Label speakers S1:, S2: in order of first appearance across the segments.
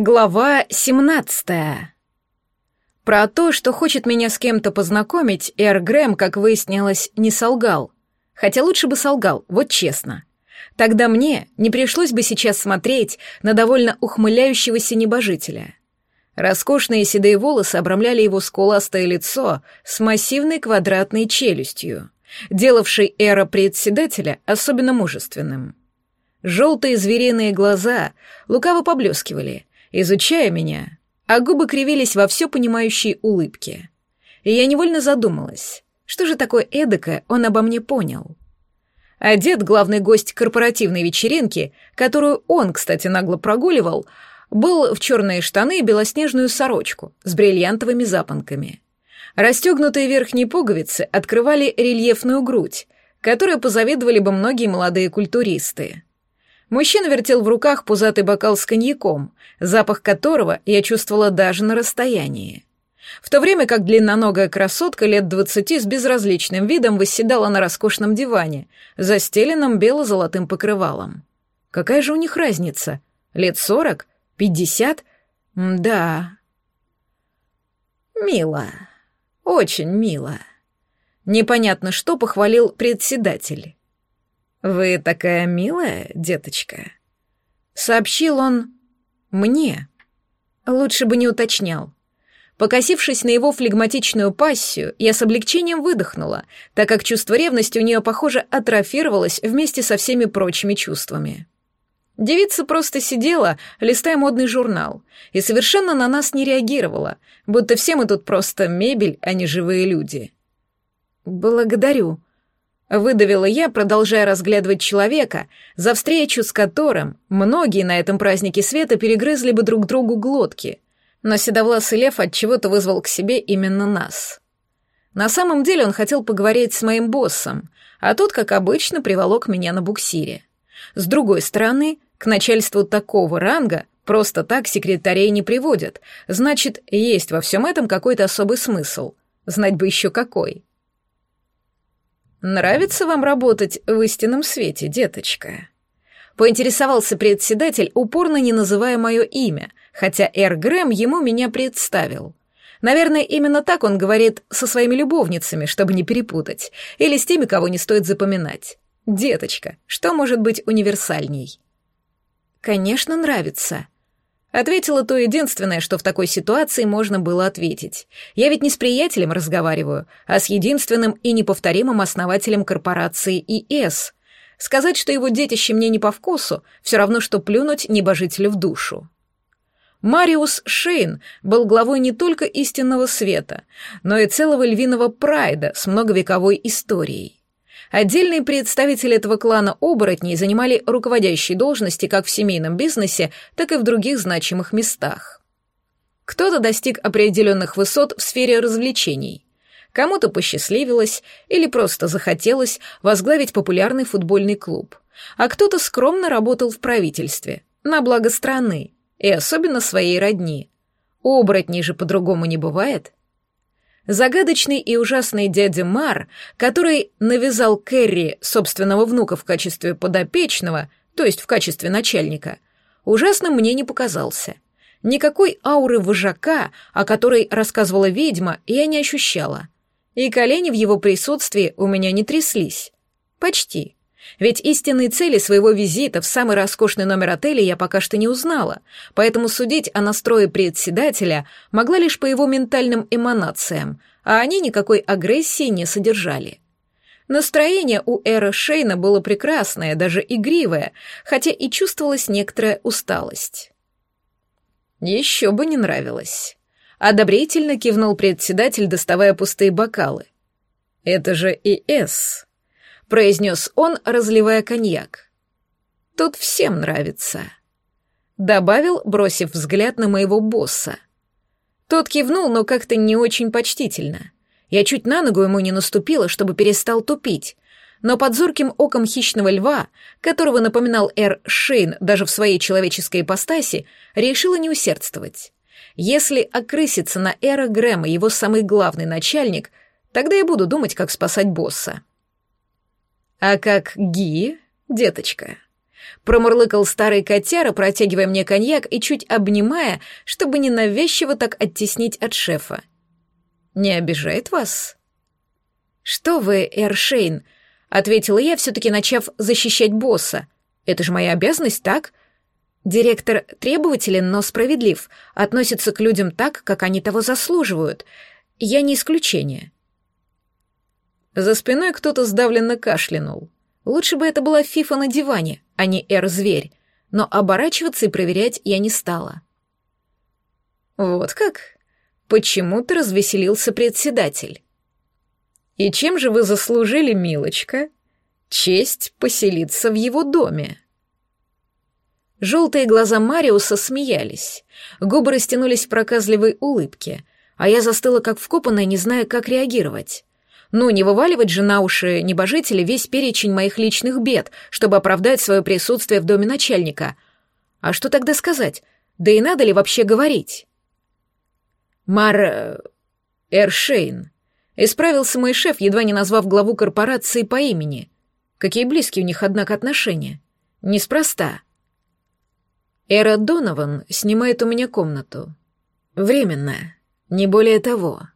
S1: Глава 17. Про то, что хочет меня с кем-то познакомить, Эр Грэм, как выяснилось, не солгал. Хотя лучше бы солгал, вот честно. Тогда мне не пришлось бы сейчас смотреть на довольно ухмыляющегося небожителя. Роскошные седые волосы обрамляли его скуластое лицо с массивной квадратной челюстью, делавшей эра председателя особенно мужественным. Желтые звериные глаза лукаво поблескивали, изучая меня, а губы кривились во все понимающей улыбке. И я невольно задумалась, что же такое эдакое он обо мне понял. Одет главный гость корпоративной вечеринки, которую он, кстати, нагло прогуливал, был в черные штаны и белоснежную сорочку с бриллиантовыми запонками. Расстегнутые верхние пуговицы открывали рельефную грудь, которой позавидовали бы многие молодые культуристы. Мужчина вертел в руках пузатый бокал с коньяком, запах которого я чувствовала даже на расстоянии. В то время как длинноногая красотка лет двадцати с безразличным видом восседала на роскошном диване, застеленном бело-золотым покрывалом. Какая же у них разница? Лет сорок? Пятьдесят? Да. Мило. Очень мило. Непонятно, что похвалил председатель. «Вы такая милая, деточка», — сообщил он мне. Лучше бы не уточнял. Покосившись на его флегматичную пассию, я с облегчением выдохнула, так как чувство ревности у нее, похоже, атрофировалось вместе со всеми прочими чувствами. Девица просто сидела, листая модный журнал, и совершенно на нас не реагировала, будто все мы тут просто мебель, а не живые люди. «Благодарю», Выдавила я, продолжая разглядывать человека, за встречу с которым многие на этом празднике света перегрызли бы друг другу глотки. Но седовласый лев отчего-то вызвал к себе именно нас. На самом деле он хотел поговорить с моим боссом, а тот, как обычно, приволок меня на буксире. С другой стороны, к начальству такого ранга просто так секретарей не приводят, значит, есть во всем этом какой-то особый смысл. Знать бы еще какой. «Нравится вам работать в истинном свете, деточка?» Поинтересовался председатель, упорно не называя мое имя, хотя Эр Грэм ему меня представил. Наверное, именно так он говорит со своими любовницами, чтобы не перепутать, или с теми, кого не стоит запоминать. «Деточка, что может быть универсальней?» «Конечно, нравится», Ответила то единственное, что в такой ситуации можно было ответить. Я ведь не с приятелем разговариваю, а с единственным и неповторимым основателем корпорации ИС. Сказать, что его детище мне не по вкусу, все равно, что плюнуть небожителю в душу. Мариус Шейн был главой не только истинного света, но и целого львиного прайда с многовековой историей. Отдельные представители этого клана оборотней занимали руководящие должности как в семейном бизнесе, так и в других значимых местах. Кто-то достиг определенных высот в сфере развлечений. Кому-то посчастливилось или просто захотелось возглавить популярный футбольный клуб. А кто-то скромно работал в правительстве, на благо страны, и особенно своей родни. Оборотней же по-другому не бывает – Загадочный и ужасный дядя Мар, который навязал Кэрри собственного внука в качестве подопечного, то есть в качестве начальника, ужасным мне не показался. Никакой ауры вожака, о которой рассказывала ведьма, я не ощущала. И колени в его присутствии у меня не тряслись. Почти. Ведь истинной цели своего визита в самый роскошный номер отеля я пока что не узнала, поэтому судить о настрое председателя могла лишь по его ментальным эманациям, а они никакой агрессии не содержали. Настроение у Эра Шейна было прекрасное, даже игривое, хотя и чувствовалась некоторая усталость. Еще бы не нравилось. Одобрительно кивнул председатель, доставая пустые бокалы. Это же и С произнес он, разливая коньяк. Тут всем нравится. Добавил, бросив взгляд на моего босса. Тот кивнул, но как-то не очень почтительно. Я чуть на ногу ему не наступила, чтобы перестал тупить, но под зорким оком хищного льва, которого напоминал Эр Шейн даже в своей человеческой ипостаси, решила не усердствовать. Если окрысится на Эра Грэма его самый главный начальник, тогда я буду думать, как спасать босса. «А как Ги, деточка?» Промурлыкал старый котяра, протягивая мне коньяк и чуть обнимая, чтобы ненавязчиво так оттеснить от шефа. «Не обижает вас?» «Что вы, Эршейн?» — ответила я, все-таки начав защищать босса. «Это же моя обязанность, так?» Директор требователен, но справедлив, относится к людям так, как они того заслуживают. Я не исключение. За спиной кто-то сдавленно кашлянул. Лучше бы это была Фифа на диване, а не Эр-зверь, но оборачиваться и проверять я не стала. Вот как? Почему-то развеселился председатель. И чем же вы заслужили, милочка, честь поселиться в его доме? Желтые глаза Мариуса смеялись, губы растянулись в проказливой улыбке, а я застыла как вкопанная, не зная, как реагировать. Ну, не вываливать же на уши небожители весь перечень моих личных бед, чтобы оправдать свое присутствие в доме начальника. А что тогда сказать? Да и надо ли вообще говорить? Мар... Э, Эршейн. Исправился мой шеф, едва не назвав главу корпорации по имени. Какие близкие у них, однако, отношения. Неспроста. Эра Донован снимает у меня комнату. Временная, не более того.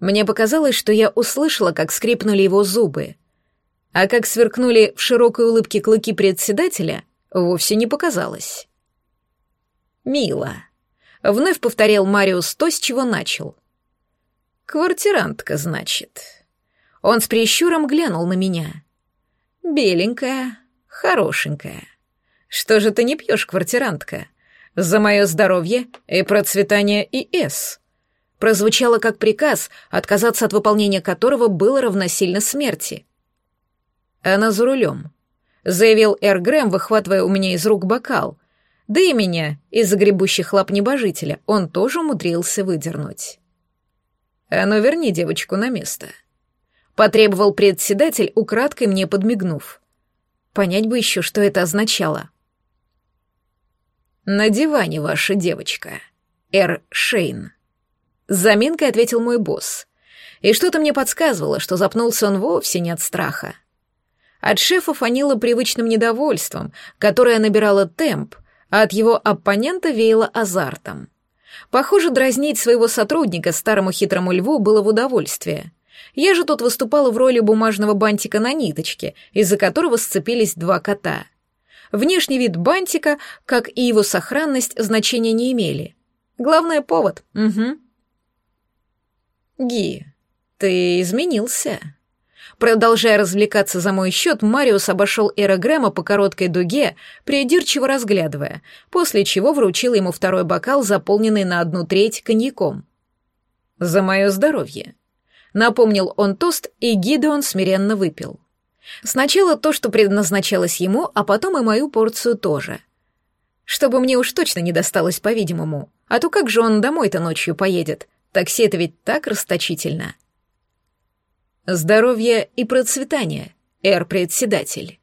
S1: Мне показалось, что я услышала, как скрипнули его зубы. А как сверкнули в широкой улыбке клыки председателя, вовсе не показалось. «Мило», — вновь повторял Мариус то, с чего начал. «Квартирантка, значит». Он с прищуром глянул на меня. «Беленькая, хорошенькая. Что же ты не пьешь, квартирантка? За мое здоровье и процветание ИС прозвучало как приказ, отказаться от выполнения которого было равносильно смерти. «Она за рулем», — заявил Эр Грэм, выхватывая у меня из рук бокал. Да и меня, из-за гребущих лап небожителя, он тоже умудрился выдернуть. «А ну верни девочку на место», — потребовал председатель, украдкой мне подмигнув. Понять бы еще, что это означало. «На диване ваша девочка, Эр Шейн». С заминкой ответил мой босс. И что-то мне подсказывало, что запнулся он вовсе не от страха. От шефа фанило привычным недовольством, которое набирало темп, а от его оппонента веяло азартом. Похоже, дразнить своего сотрудника старому хитрому льву было в удовольствие. Я же тут выступала в роли бумажного бантика на ниточке, из-за которого сцепились два кота. Внешний вид бантика, как и его сохранность, значения не имели. Главное — повод. Угу. «Ги, ты изменился». Продолжая развлекаться за мой счет, Мариус обошел Эра Грэма по короткой дуге, придирчиво разглядывая, после чего вручил ему второй бокал, заполненный на одну треть коньяком. «За мое здоровье», — напомнил он тост, и Гидеон смиренно выпил. Сначала то, что предназначалось ему, а потом и мою порцию тоже. Чтобы мне уж точно не досталось, по-видимому. А то как же он домой-то ночью поедет? Такси — это ведь так расточительно. Здоровье и процветание, эр-председатель.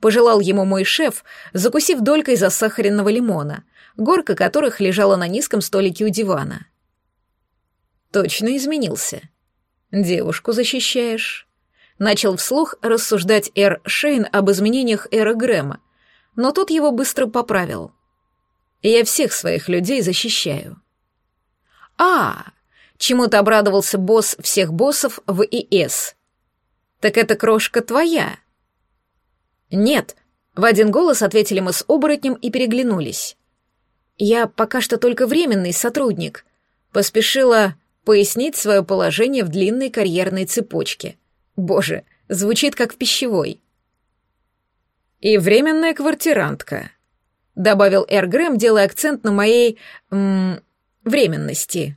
S1: Пожелал ему мой шеф, закусив долькой засахаренного лимона, горка которых лежала на низком столике у дивана. Точно изменился. Девушку защищаешь. Начал вслух рассуждать Эр Шейн об изменениях Эра Грэма, но тот его быстро поправил. Я всех своих людей защищаю. А, Чему-то обрадовался босс всех боссов в ИС. «Так эта крошка твоя?» «Нет», — в один голос ответили мы с оборотнем и переглянулись. «Я пока что только временный сотрудник», — поспешила пояснить свое положение в длинной карьерной цепочке. Боже, звучит как в пищевой. «И временная квартирантка», — добавил Эр Грэм, делая акцент на моей... М, временности.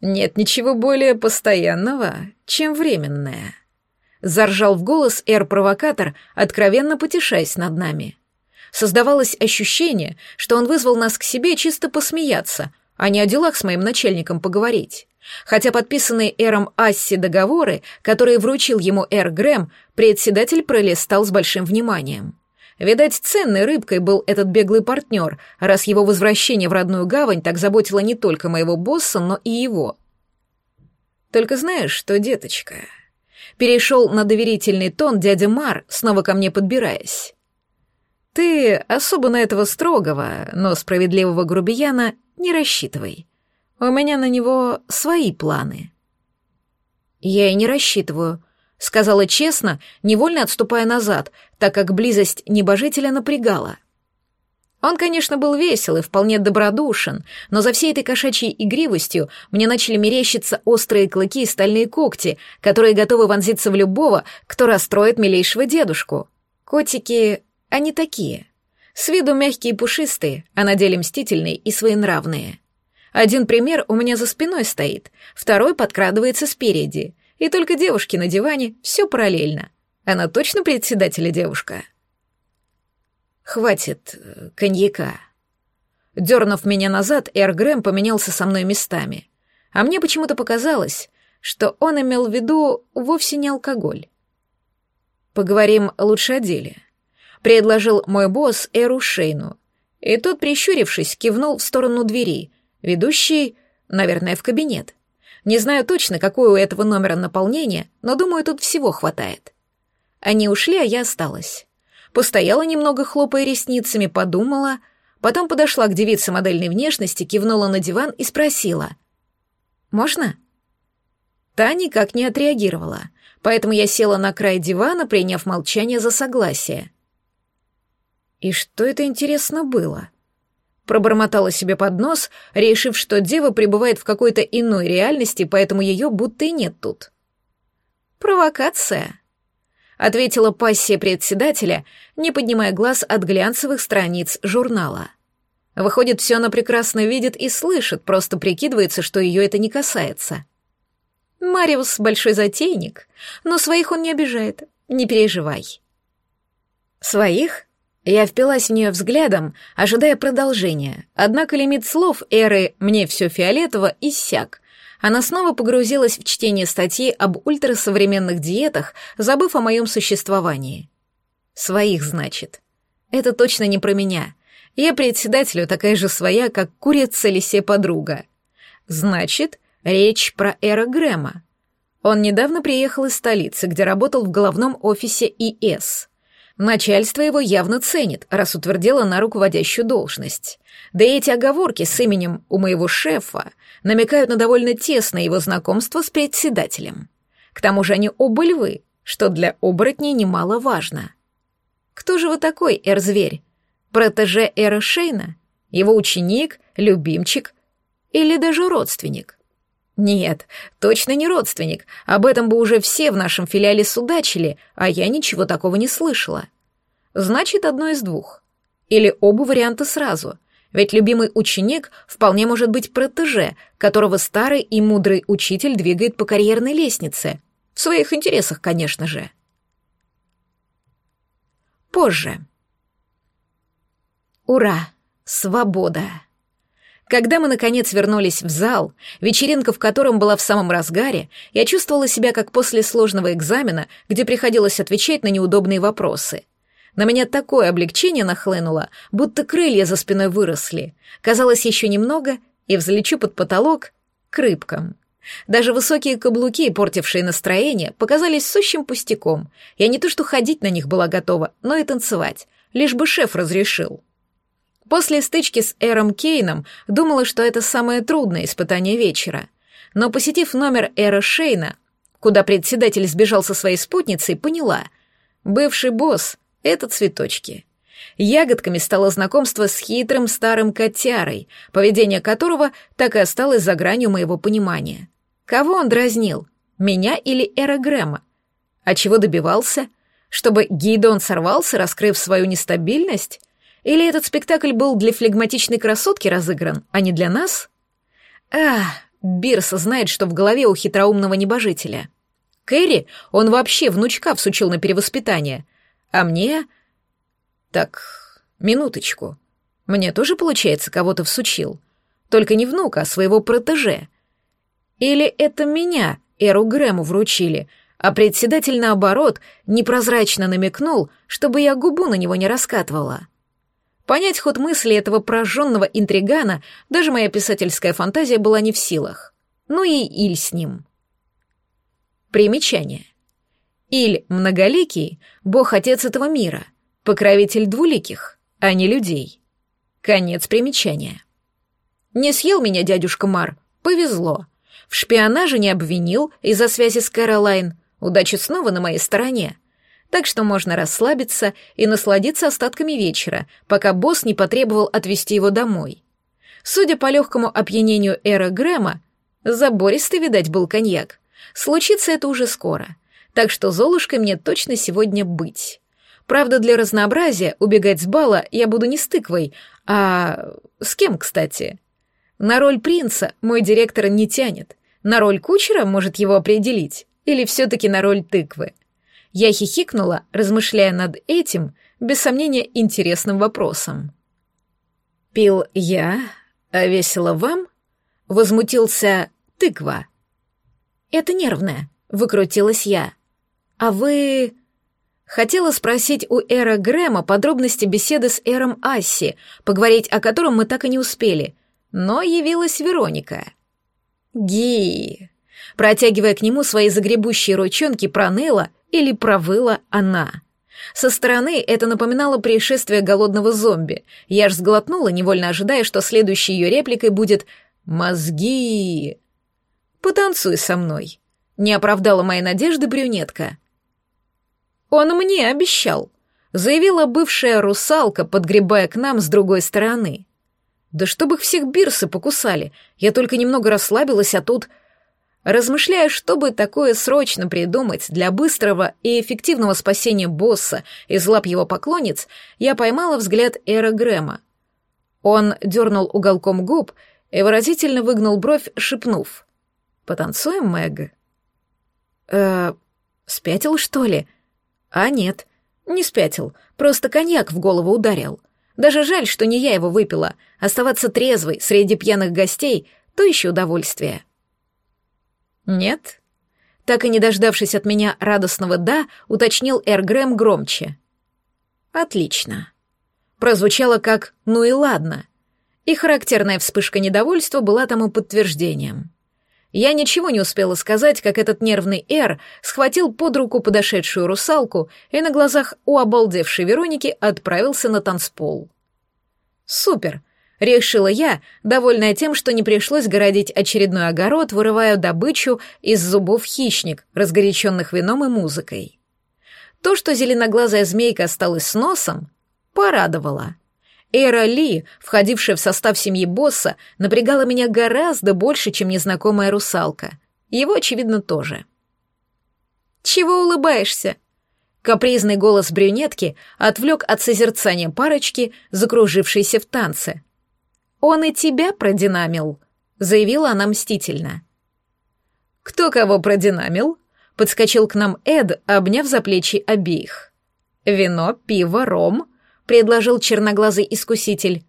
S1: «Нет ничего более постоянного, чем временное», — заржал в голос эр-провокатор, откровенно потешаясь над нами. Создавалось ощущение, что он вызвал нас к себе чисто посмеяться, а не о делах с моим начальником поговорить. Хотя подписанные Эром Асси договоры, которые вручил ему Эр Грэм, председатель пролистал с большим вниманием. Видать, ценной рыбкой был этот беглый партнер, раз его возвращение в родную гавань так заботило не только моего босса, но и его. Только знаешь что, деточка, перешел на доверительный тон дядя Мар, снова ко мне подбираясь. Ты особо на этого строгого, но справедливого грубияна не рассчитывай. У меня на него свои планы. Я и не рассчитываю, сказала честно, невольно отступая назад, так как близость небожителя напрягала. Он, конечно, был весел и вполне добродушен, но за всей этой кошачьей игривостью мне начали мерещиться острые клыки и стальные когти, которые готовы вонзиться в любого, кто расстроит милейшего дедушку. Котики, они такие. С виду мягкие и пушистые, а на деле мстительные и своенравные. Один пример у меня за спиной стоит, второй подкрадывается спереди, и только девушки на диване все параллельно. Она точно председателя девушка?» Хватит э, коньяка. Дернув меня назад, Эр Грэм поменялся со мной местами. А мне почему-то показалось, что он имел в виду вовсе не алкоголь. Поговорим лучше о деле. Предложил мой босс Эру Шейну. И тот, прищурившись, кивнул в сторону двери, ведущей, наверное, в кабинет. Не знаю точно, какое у этого номера наполнение, но думаю, тут всего хватает. Они ушли, а я осталась постояла немного, хлопая ресницами, подумала, потом подошла к девице модельной внешности, кивнула на диван и спросила. «Можно?» Та никак не отреагировала, поэтому я села на край дивана, приняв молчание за согласие. «И что это, интересно, было?» Пробормотала себе под нос, решив, что дева пребывает в какой-то иной реальности, поэтому ее будто и нет тут. «Провокация», ответила пассия председателя, не поднимая глаз от глянцевых страниц журнала. Выходит, все она прекрасно видит и слышит, просто прикидывается, что ее это не касается. Мариус — большой затейник, но своих он не обижает, не переживай. Своих? Я впилась в нее взглядом, ожидая продолжения, однако лимит слов эры «мне все фиолетово» иссяк, она снова погрузилась в чтение статьи об ультрасовременных диетах, забыв о моем существовании. Своих, значит. Это точно не про меня. Я председателю такая же своя, как курица лисе подруга. Значит, речь про Эра Грэма. Он недавно приехал из столицы, где работал в головном офисе ИС. Начальство его явно ценит, раз утвердило на руководящую должность. Да и эти оговорки с именем у моего шефа намекают на довольно тесное его знакомство с председателем. К тому же они оба львы, что для оборотней немаловажно. Кто же вы такой, Эр-зверь? Протеже Эра Шейна? Его ученик, любимчик или даже родственник? Нет, точно не родственник. Об этом бы уже все в нашем филиале судачили, а я ничего такого не слышала. Значит, одно из двух. Или оба варианта сразу — ведь любимый ученик вполне может быть протеже, которого старый и мудрый учитель двигает по карьерной лестнице. В своих интересах, конечно же. Позже. Ура! Свобода! Когда мы, наконец, вернулись в зал, вечеринка в котором была в самом разгаре, я чувствовала себя как после сложного экзамена, где приходилось отвечать на неудобные вопросы — на меня такое облегчение нахлынуло, будто крылья за спиной выросли. Казалось, еще немного, и взлечу под потолок к рыбкам. Даже высокие каблуки, портившие настроение, показались сущим пустяком. Я не то что ходить на них была готова, но и танцевать, лишь бы шеф разрешил. После стычки с Эром Кейном думала, что это самое трудное испытание вечера. Но посетив номер Эра Шейна, куда председатель сбежал со своей спутницей, поняла — бывший босс это цветочки. Ягодками стало знакомство с хитрым старым котярой, поведение которого так и осталось за гранью моего понимания. Кого он дразнил? Меня или Эра Грэма? А чего добивался? Чтобы Гидон сорвался, раскрыв свою нестабильность? Или этот спектакль был для флегматичной красотки разыгран, а не для нас? Ах, Бирс знает, что в голове у хитроумного небожителя. Кэрри он вообще внучка всучил на перевоспитание — а мне... Так, минуточку. Мне тоже, получается, кого-то всучил. Только не внука, а своего протеже. Или это меня Эру Грэму вручили, а председатель, наоборот, непрозрачно намекнул, чтобы я губу на него не раскатывала. Понять ход мысли этого прожженного интригана даже моя писательская фантазия была не в силах. Ну и Иль с ним. Примечание. Иль многоликий — бог-отец этого мира, покровитель двуликих, а не людей. Конец примечания. Не съел меня дядюшка Мар, повезло. В шпионаже не обвинил из-за связи с Кэролайн, удача снова на моей стороне. Так что можно расслабиться и насладиться остатками вечера, пока босс не потребовал отвезти его домой. Судя по легкому опьянению Эра Грэма, забористый, видать, был коньяк. Случится это уже скоро, так что Золушкой мне точно сегодня быть. Правда, для разнообразия убегать с бала я буду не с тыквой, а... с кем, кстати? На роль принца мой директор не тянет. На роль кучера может его определить. Или все-таки на роль тыквы. Я хихикнула, размышляя над этим, без сомнения, интересным вопросом. «Пил я, а весело вам?» — возмутился тыква. «Это нервное», — выкрутилась я. «А вы...» Хотела спросить у Эра Грэма подробности беседы с Эром Асси, поговорить о котором мы так и не успели, но явилась Вероника. «Ги!» Протягивая к нему свои загребущие ручонки, проныла или провыла она. Со стороны это напоминало происшествие голодного зомби. Я ж сглотнула, невольно ожидая, что следующей ее репликой будет «Мозги!» «Потанцуй со мной», — не оправдала мои надежды брюнетка. «Он мне обещал», — заявила бывшая русалка, подгребая к нам с другой стороны. «Да чтобы их всех бирсы покусали, я только немного расслабилась, а тут...» Размышляя, чтобы такое срочно придумать для быстрого и эффективного спасения босса из лап его поклонниц, я поймала взгляд Эра Грэма. Он дернул уголком губ и выразительно выгнул бровь, шепнув. «Потанцуем, Мэг?» «Э, спятил, что ли?» А нет, не спятил, просто коньяк в голову ударил. Даже жаль, что не я его выпила. Оставаться трезвой среди пьяных гостей — то еще удовольствие. Нет? Так и не дождавшись от меня радостного «да», уточнил Эр Грэм громче. Отлично. Прозвучало как «ну и ладно». И характерная вспышка недовольства была тому подтверждением. Я ничего не успела сказать, как этот нервный Эр схватил под руку подошедшую русалку и на глазах у обалдевшей Вероники отправился на танцпол. «Супер!» — решила я, довольная тем, что не пришлось городить очередной огород, вырывая добычу из зубов хищник, разгоряченных вином и музыкой. То, что зеленоглазая змейка осталась с носом, порадовало — Эра Ли, входившая в состав семьи босса, напрягала меня гораздо больше, чем незнакомая русалка. Его, очевидно, тоже. «Чего улыбаешься?» Капризный голос брюнетки отвлек от созерцания парочки, закружившейся в танце. «Он и тебя продинамил», — заявила она мстительно. «Кто кого продинамил?» — подскочил к нам Эд, обняв за плечи обеих. «Вино, пиво, ром», предложил черноглазый искуситель.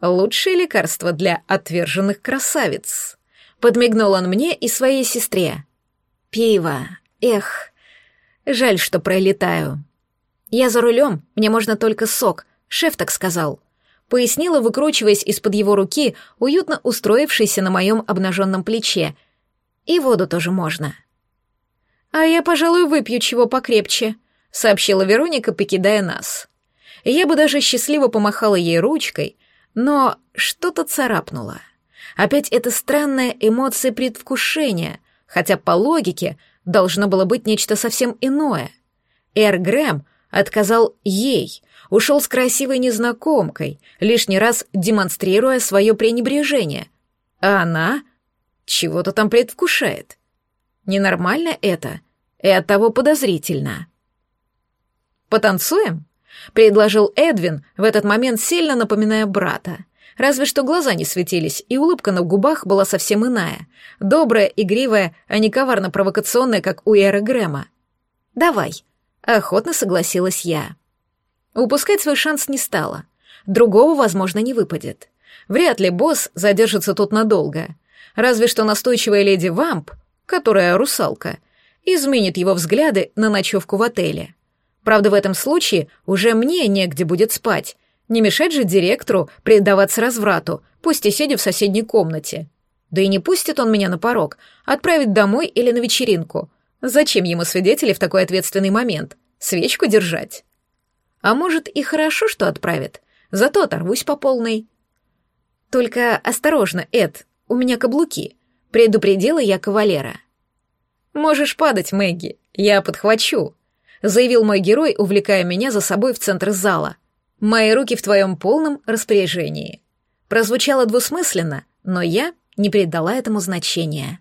S1: «Лучшее лекарство для отверженных красавиц», — подмигнул он мне и своей сестре. «Пиво, эх, жаль, что пролетаю. Я за рулем, мне можно только сок, шеф так сказал», — пояснила, выкручиваясь из-под его руки, уютно устроившейся на моем обнаженном плече. «И воду тоже можно». «А я, пожалуй, выпью чего покрепче», — сообщила Вероника, покидая нас я бы даже счастливо помахала ей ручкой, но что-то царапнуло. Опять эта странная эмоция предвкушения, хотя по логике должно было быть нечто совсем иное. Эр Грэм отказал ей, ушел с красивой незнакомкой, лишний раз демонстрируя свое пренебрежение. А она чего-то там предвкушает. Ненормально это и оттого подозрительно. «Потанцуем?» — предложил Эдвин, в этот момент сильно напоминая брата. Разве что глаза не светились, и улыбка на губах была совсем иная. Добрая, игривая, а не коварно-провокационная, как у Эры Грэма. «Давай», — охотно согласилась я. Упускать свой шанс не стала. Другого, возможно, не выпадет. Вряд ли босс задержится тут надолго. Разве что настойчивая леди Вамп, которая русалка, изменит его взгляды на ночевку в отеле. Правда, в этом случае уже мне негде будет спать. Не мешать же директору предаваться разврату, пусть и сидя в соседней комнате. Да и не пустит он меня на порог, отправит домой или на вечеринку. Зачем ему свидетели в такой ответственный момент? Свечку держать? А может, и хорошо, что отправят, зато оторвусь по полной. Только осторожно, Эд, у меня каблуки. Предупредила я кавалера. «Можешь падать, Мэгги, я подхвачу», — заявил мой герой, увлекая меня за собой в центр зала. «Мои руки в твоем полном распоряжении». Прозвучало двусмысленно, но я не придала этому значения.